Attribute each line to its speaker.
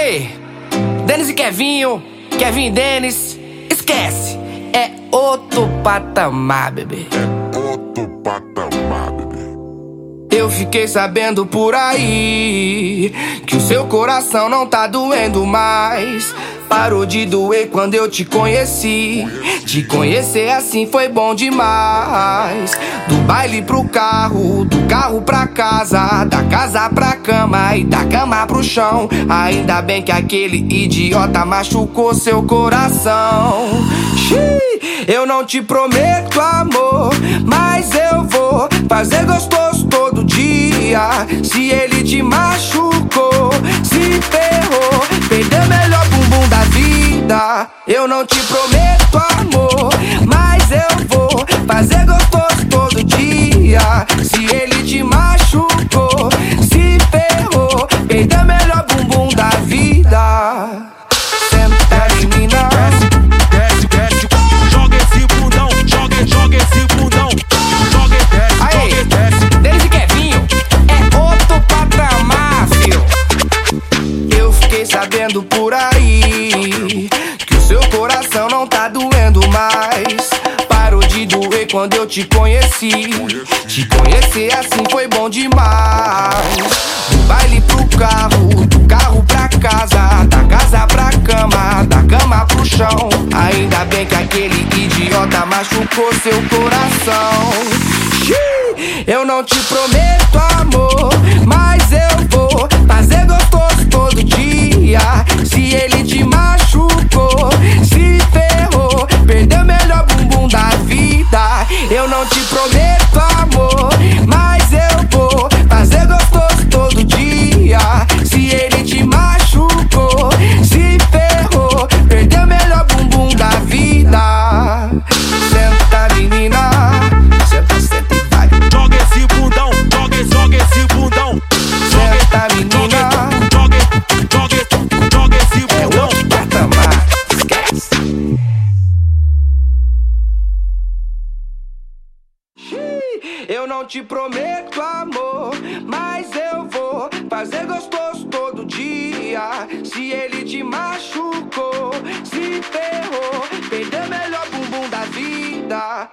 Speaker 1: Aê, Denis e Kevinho, Kevin e Denis, esquece, é outro patamar, bebê.
Speaker 2: É outro patamar, bebê.
Speaker 1: Eu fiquei sabendo por aí que o seu coração não tá doendo mais. Parou de doer quando eu te conheci. Te conhecer assim foi bom demais. Do baile pro carro, do carro pra casa, da casa pra cama e da cama pro chão. Ainda bem que aquele idiota machucou seu coração. Xiii, eu não te prometo amor, mas eu vou fazer gostoso todo dia. Se ele te machucou, Eu não te prometo amor, mas eu vou fazer gostoso todo dia. Se ele te machucou, se ferrou, perdeu o melhor bumbum da vida. Senta menina.
Speaker 3: Desce, desce, joga esse bundão, joga, joga esse bundão, joga, desce,
Speaker 1: Aí,
Speaker 3: joga, desce.
Speaker 1: Denis e Kevinho, é outro patamar, fio. Eu fiquei sabendo por aí mais. Parou de doer quando eu te conheci. Te conhecer assim foi bom demais. Do baile pro carro, do carro pra casa, da casa pra cama, da cama pro chão. Ainda bem que aquele idiota machucou seu coração. Eu não te prometo te prometo amor, mas eu vou fazer gostoso todo dia. Se ele te machucou, se ferrou, perdeu o melhor bumbum da vida. Senta menina, senta, senta e vai.
Speaker 3: Joga esse bundão, joga, joga esse bundão.
Speaker 1: Senta menina. Eu não te prometo amor, mas eu vou fazer gostoso todo dia. Se ele te machucou, se ferrou, perdeu o melhor bumbum da vida.